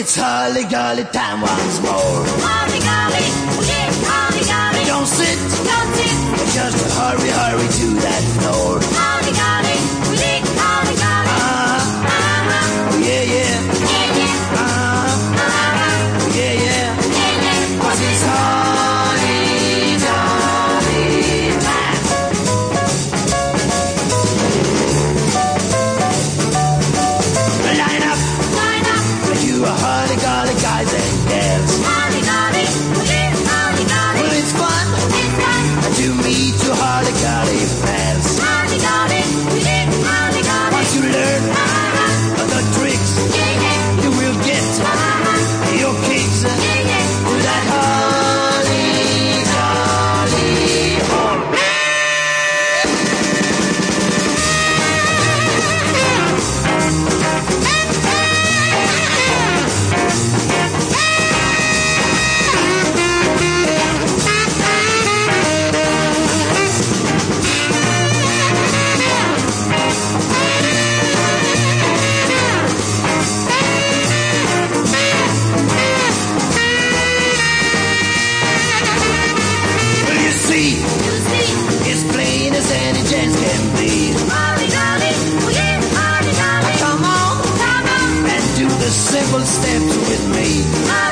It's holly golly time once more. see, You see, it's plain as any chance can be. Origami, oh yeah, origami. Come on, come on, and do the simple steps with me.